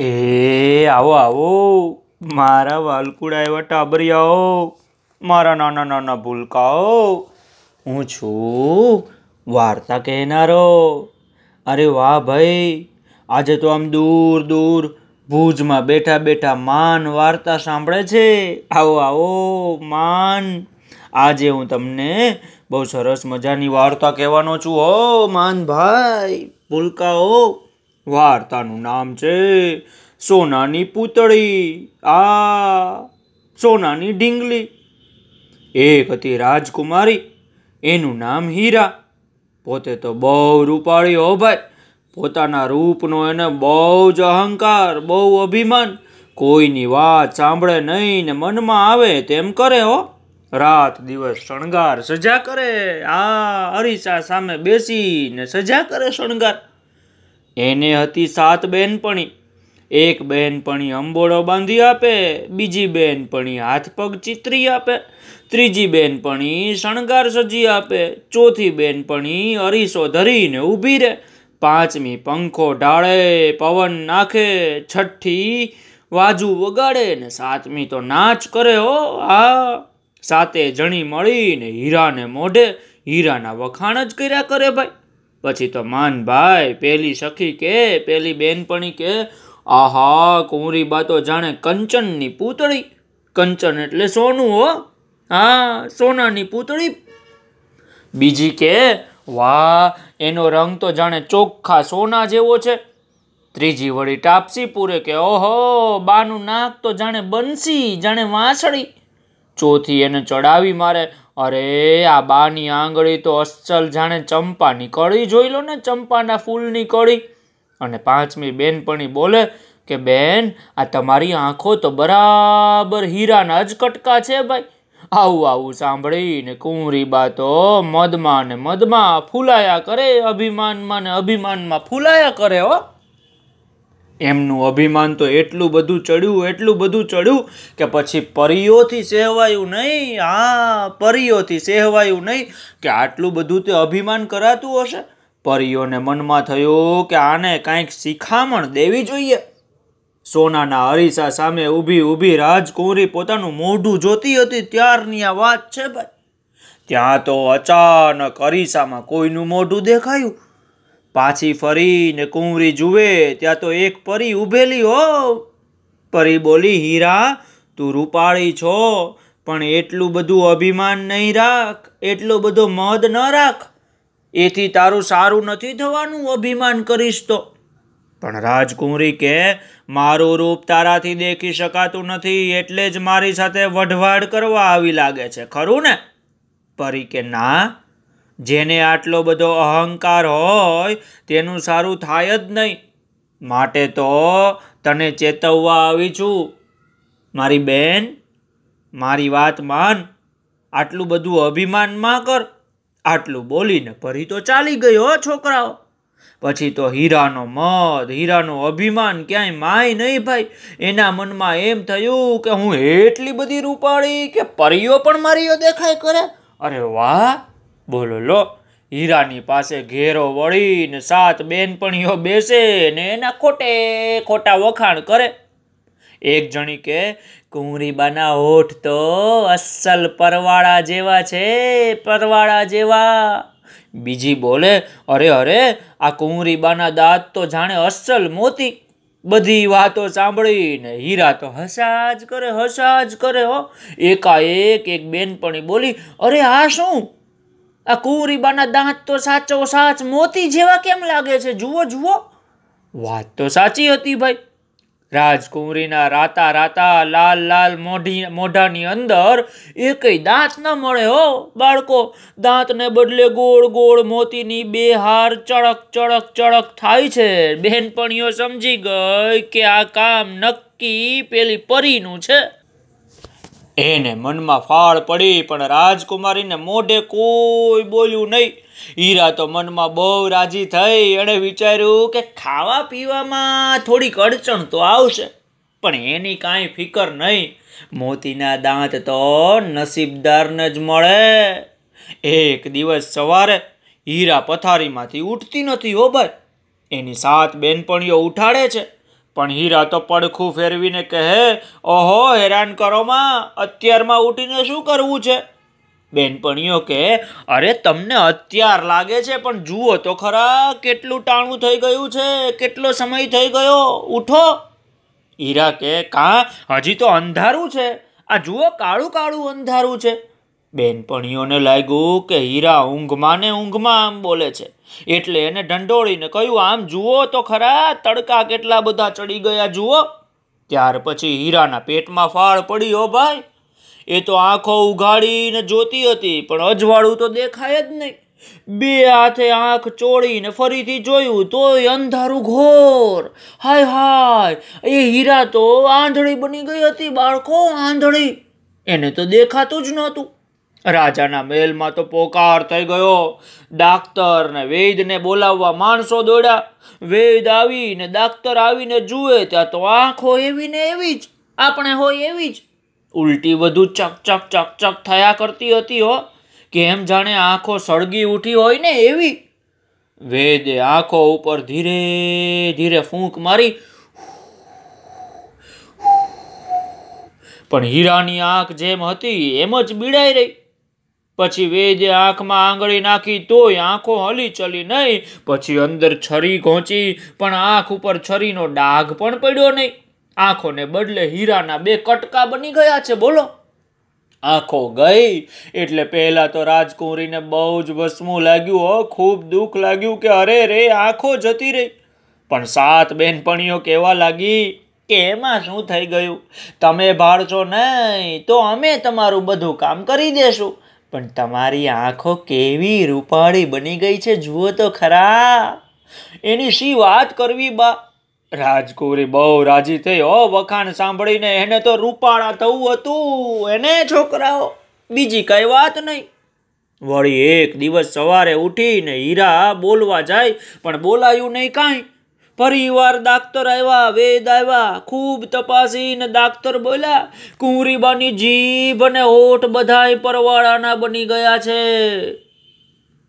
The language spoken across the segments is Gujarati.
એ, આવો આવો. મારા વાલકુડા એવા ટાબરિયાઓ. મારા નાના નાના ભૂલકાઓ. હું છું વાર્તા કહેનારો. અરે વાહ ભાઈ, આજે તો આમ દૂર દૂર ભુજમાં બેઠા બેઠા માન વાર્તા સાંભળે છે. આવો આવો, માન. આજે હું તમને બહુ સરસ મજાની વાર્તા કહેવાનો છું. હો, માન ભાઈ, ભૂલકાઓ. વાર્તાનું નામ છે સોનાની પૂતળી. આ સોનાની ઢીંગલી. એક હતી રાજકુમારી, એનું નામ હીરા. પોતે તો બહુ રૂપાળી હો ભાઈ. પોતાના રૂપનો એને બહુ જ અહંકાર, બહુ અભિમાન. કોઈની વાત સાંભળે નહીં ને મનમાં આવે તેમ કરે હો. રાત દિવસ શણગાર સજા કરે. આ અરીસા સામે બેસીને સજા કરે શણગાર. એને હતી સાત બેનપણી. એક બેનપણી અંબોળો બાંધી આપે, બીજી બેનપણી હાથ પગ ચિતરી આપે, ત્રીજી બેનપણી શણગાર સજી આપે, ચોથી બેનપણી અરીસો ધરીને ઊભી રહે પાંચમી પંખો ઢાળે, પવન નાખે, છઠ્ઠી વાજુ વગાડે ને સાતમી તો નાચ કરે હો, આ સાતે જણી મળીને હીરાને મોઢે, હીરાના વખાણ જ કર્યા કરે ભાઈ. પછી તો માનભાઈ પેલી સખી કે, પેલી બેનપણી કે? આહા, કુંવરી બા તો જાણે કંચનની પૂતળી. કંચન એટલે સોનું હો. હા, સોનાની પૂતળી. બીજી કે, વાહ, એનો રંગ તો જાણે ચોખ્ખા સોના જેવો છે. ત્રીજી વળી ટાપસી પૂરે કે, ઓહો, બાનું નાક તો જાણે બંસી, જાણે વાંસળી. ચોથી, એને ચડાવી મારે અરે, આ બાની આંગળી તો અસલ જાણે ચંપાની કળી. જોઈ લો ને, ચંપાના ફૂલની કળી. અને પાંચમી બેનપણી બોલે કે, બેન, આ તમારી આંખો તો બરાબર હીરાના જ કટકા છે ભાઈ. આવું આવું સાંભળીને કુંવરી બા તો મદમાં ને મદમાં ફૂલાયા કરે, અભિમાનમાં ને અભિમાનમાં ફૂલાયા કરે હો. એમનું અભિમાન તો એટલું બધું ચડ્યું, એટલું બધું ચડ્યું કે પછી પરીઓથી સહેવાયું નહીં, હા, પરીઓથી સહેવાયું નહીં કે આટલું બધું તે અભિમાન કરાતું હશે? પરીઓને મનમાં થયું કે આને કાંઈક શિખામણ દેવી જોઈએ. સોનાના અરીસા સામે ઊભી ઊભી રાજકુંવરી પોતાનું મોઢું જોતી હતી, ત્યારની આ વાત છે ભાઈ. ત્યાં તો અચાનક અરીસામાં કોઈનું મોઢું દેખાયું. પાછી ફરીને કુંવરી જુએ, ત્યાં તો એક પરી ઊભેલી હો. પરી બોલી, હીરા, તું રૂપાળી છો, પણ એટલું બધું અભિમાન નહીં રાખ, એટલો બધો મદ ન રાખ. એથી તારું સારું નથી થવાનું, અભિમાન કરીશ તો. પણ રાજકુંવરી કે, મારું રૂપ તારાથી દેખી શકાતું નથી, એટલે જ મારી સાથે વઢવાડ કરવા આવી લાગે છે, ખરું ને? પરી કે, ના જેને આટલો બધો અહંકાર હોય, તેનું સારું થાય જ નહીં. માટે તો તને ચેતવવા આવી છું. મારી બેન, મારી વાત માન. આટલું બધું અભિમાનમાં કર. આટલું બોલીને પરી તો ચાલી ગયો છોકરાઓ. પછી તો હીરાનો મદ, હીરાનો અભિમાન ક્યાંય માય નહીં ભાઈ. એના મનમાં એમ થયું કે હું એટલી બધી રૂપાળી કે પરીઓ પણ મારીઓ દેખાય કરે. અરે વાહ! બોલો, લો, હીરાની પાસે ઘેરો વળીને સાત બેનપણીઓ બેસે ને એના ખોટે ખોટા વખાણ કરે. એક જણી કે, કુંવરીબાના હોઠ તો અસલ પરવાળા જેવા છે, પરવાળા જેવા. બીજી બોલે, અરે અરે, આ કુંવરીબાના દાંત તો જાણે અસલ મોતી. બધી વાતો સાંભળીને હીરા તો હસા જ કરે હસા જ કરે, હો. એકાએક એક બેનપણી બોલી, અરે, આ શું? આ કુંવરીબાના દાંત તો સાચો સાચ મોતી જેવા કેમ લાગે છે? જુઓ જુઓ. વાત તો સાચી હતી ભાઈ. રાજકુંવરીના રાતા રાતા લાલ લાલ મોઢી મોઢાની અંદર એકય દાંત ન મળે હો, બાળકો. દાંતને બદલે ગોળ ગોળ મોતીની બે હાર ચળક ચળક ચળક થાય છે. બહેનપણીઓ સમજી ગઈ કે આ કામ નક્કી પેલી પરીનું છે. એને મનમાં ફાળ પડી, પણ રાજકુમારીને મોઢે કોઈ બોલ્યું નહીં. હીરા તો મનમાં બહુ રાજી થઈ, એણે વિચાર્યું કે ખાવા પીવામાં થોડીક અડચણ તો આવશે, પણ એની કાંઈ ફિકર નહીં. મોતીના દાંત તો નસીબદારને જ મળે. એક દિવસ સવારે હીરા પથારીમાંથી ઉઠતી નથી હો ભાઈ. એની સાત બેનપણીઓ ઉઠાડે છે. પણ હીરા તો પડખું ફેરવીને કહે, ઓહો, હેરાન કરો માં, અત્યારમાં ઉઠીને શું કરવું છે? બેનપણીઓ કે અરે, તમને અત્યાર લાગે છે, પણ જુઓ તો ખરા, કેટલું ટાણું થઈ ગયું છે, કેટલો સમય થઈ ગયો, ઉઠો. હીરા કે કાં? હજી તો અંધારું છે. આ જુઓ, કાળું કાળું અંધારું છે. બેનપણીઓને લાગ્યું કે હીરા ઊંઘમાં ને ઊંઘમાં આમ બોલે છે. એટલે એને ઢંઢોળીને કહ્યું, આમ જુઓ તો ખરા, તડકા કેટલા બધા ચડી ગયા જુઓ. ત્યાર પછી હીરાના પેટમાં ફાળ પડી હો ભાઈ, એ તો આંખો ઉઘાડીને જોતી હતી, પણ અજવાળું તો દેખાય જ નહીં. બે હાથે આંખ ચોળીને ફરીથી જોયું, તોય અંધારું ઘોર. હાય હાય, એ હીરા તો આંધળી બની ગઈ હતી, બાળકો, આંધળી. એને તો દેખાતું જ નહોતું. રાજાના મહેલમાં તો પોકાર થઈ ગયો. ડાક્ટર ને વૈદને બોલાવવા માણસો દોડ્યા. વૈદ આવીને ડાક્ટર આવીને જુએ ત્યાં તો આંખો એવી ને એવી જ, આપણે હોય એવી જ. ઉલટી બધું ચક ચક ચક ચક થયા કરતી હતી હો. કે એમ જાણે આંખો સળગી ઉઠી હોય ને એવી. વેદે આંખો ઉપર ધીરે ધીરે ફૂંક મારી. પણ હીરાની આંખ જેમ હતી એમ જ બીડાઈ રહી. પછી વેદે આંખમાં આંગળી નાખી તોય આંખો હલી ચલી નહીં. પછી અંદર છરી ઘોંચી, પણ આંખ ઉપર છરીનો ડાઘ પણ પડ્યો નહીં. આંખોને બદલે હીરાના બે કટકા બની ગયા છે, બોલો. આંખો ગઈ, એટલે પહેલા તો રાજકુંવરીને બહુ જ વસમું લાગ્યું. હો, ખૂબ દુઃખ લાગ્યું કે અરે રે, આંખો જતી રહી. પણ સાત બેનપણીઓ કહેવા લાગી કે એમાં શું થઈ ગયું? તમે ભાળશો નહીં, તો અમે તમારું બધું કામ કરી દેશું. પણ તમારી આંખો કેવી રૂપાળી બની ગઈ છે, જુઓ તો ખરા. એની શી વાત કરવી બા? રાજકુરી બહુ રાજી થઈ. હો, વખાણ સાંભળીને એને તો રૂપાળા થવું હતું. એને છોકરાઓ, બીજી કઈ વાત નહીં. વળી એક દિવસ સવારે ઉઠીને હીરા બોલવા જાય, પણ બોલાયું નહીં કાંઈ. ફરીવાર ડાક્ટર આવ્યા, વેદ આવ્યા, ખૂબ તપાસીને ડાક્ટર બોલ્યા, કુંવરીબાની જીભ અને હોઠ બધાય પરવાળાના બની ગયા છે.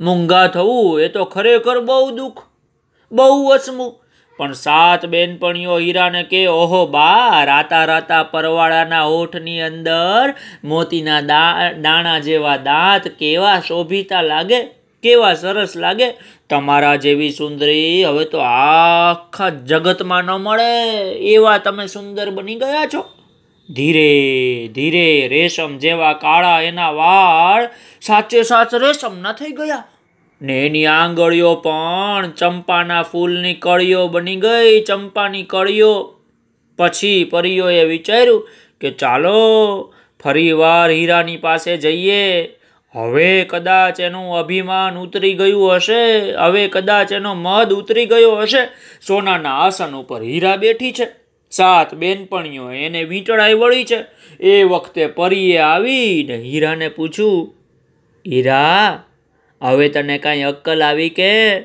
મૂંગા થવું, એ તો ખરેખર બહુ દુઃખ, બહુ વસમું પણ સાત બેનપણીઓ હીરાને કે, ઓહો બા, રાતા રાતા પરવાળાના હોઠની અંદર મોતીના દાણા જેવા દાંત કેવા શોભિતા લાગે, કેવા સરસ લાગે તમારા જેવી સુંદરી હવે તો આખા જગતમાં ન મળે. એવા તમે સુંદર બની ગયા છો. ધીરે ધીરે રેશમ જેવા કાળા એના વાળ સાચે સાચ રેશમના થઈ ગયા. ને એની આંગળીઓ પણ ચંપાના ફૂલની કળીઓ બની ગઈ, ચંપાની કળીઓ. પછી પરીઓએ વિચાર્યું કે ચાલો ફરીવાર હીરાની પાસે જઈએ. હવે કદાચ એનું અભિમાન ઉતરી ગયું હશે, હવે કદાચ એનો મદ ઉતરી ગયો હશે. સોનાના આસન ઉપર હીરા બેઠી છે. સાત બેનપણીઓ એને વીંટળાઈ વળી છે. એ વખતે પરીએ આવીને હીરાને પૂછ્યું, હીરા, હવે તને કાંઈ અક્કલ આવી કે?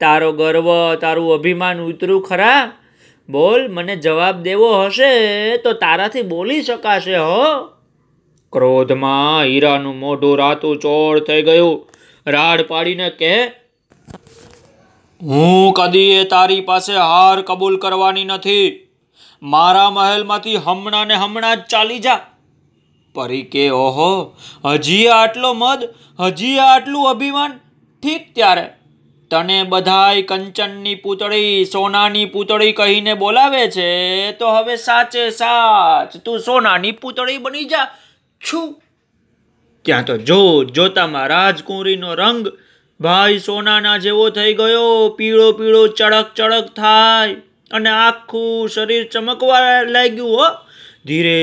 તારો ગર્વ, તારું અભિમાન ઉતરું ખરા? બોલ, મને જવાબ દેવો હશે તો તારાથી બોલી શકાશે, હો. ક્રોધમાં હીરાનું મોઢું રાતું ચોળ થઈ ગયું. રાડ પાડીને કે હું કદી એ તારી પાસે હાર કબૂલ કરવાની નથી. મારા મહેલમાંથી હમણાં ને હમણાં જ ચાલી જા. પરી કે, ઓહો, હજી આટલો મદ, હજી આટલું અભિમાન? ઠીક ત્યારે. તને બધાય કંચનની પૂતળી, સોનાની પૂતળી કહીને બોલાવે છે, તો હવે સાચે સાચ તું સોનાની પૂતળી બની જા. છું. ત્યાં તો જો જોતામાં રાજકુંવરીનો રંગ ભાઈ સોનાના જેવો થઈ ગયો, પીળો પીળો ચળક ચળક થાય અને આખું શરીર ચમકવા લાગ્યું, હો. ધીરે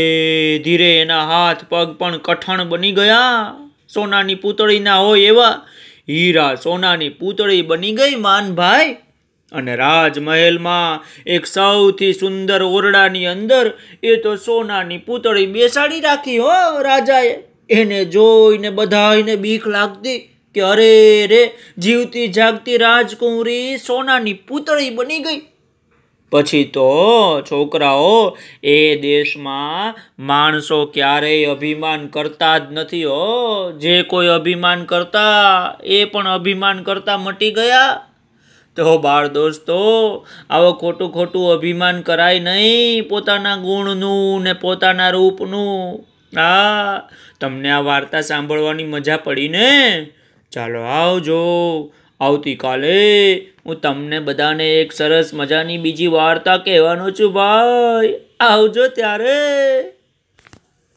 ધીરે એના હાથ પગ પણ કઠણ બની ગયા. સોનાની પૂતળીના હોય એવા હીરા સોનાની પૂતળી બની ગઈ માનભાઈ અને રાજમહેલમાં એક સૌથી સુંદર ઓરડાની અંદર એ તો સોનાની પૂતળી બેસાડી રાખી, હો રાજાએ. એને જોઈને બધાને બીક લાગતી કે અરે રે, જીવતી જાગતી રાજકુંવરી સોનાની પૂતળી બની ગઈ. પછી તો છોકરાઓ એ દેશમાં માણસો ક્યારેય અભિમાન કરતા જ નથી, હો. જે કોઈ અભિમાન કરતા, એ પણ અભિમાન કરતા મટી ગયા. તો બાળ દોસ્તો, આવો ખોટું ખોટું અભિમાન કરાય નહીં પોતાના ગુણનું ને પોતાના રૂપનું. હા, તમને આ વાર્તા સાંભળવાની મજા પડી ને? ચાલો આવજો. આવતીકાલે હું તમને બધાને એક સરસ મજાની બીજી વાર્તા કહેવાનો છું. ભાઈ, આવજો ત્યારે.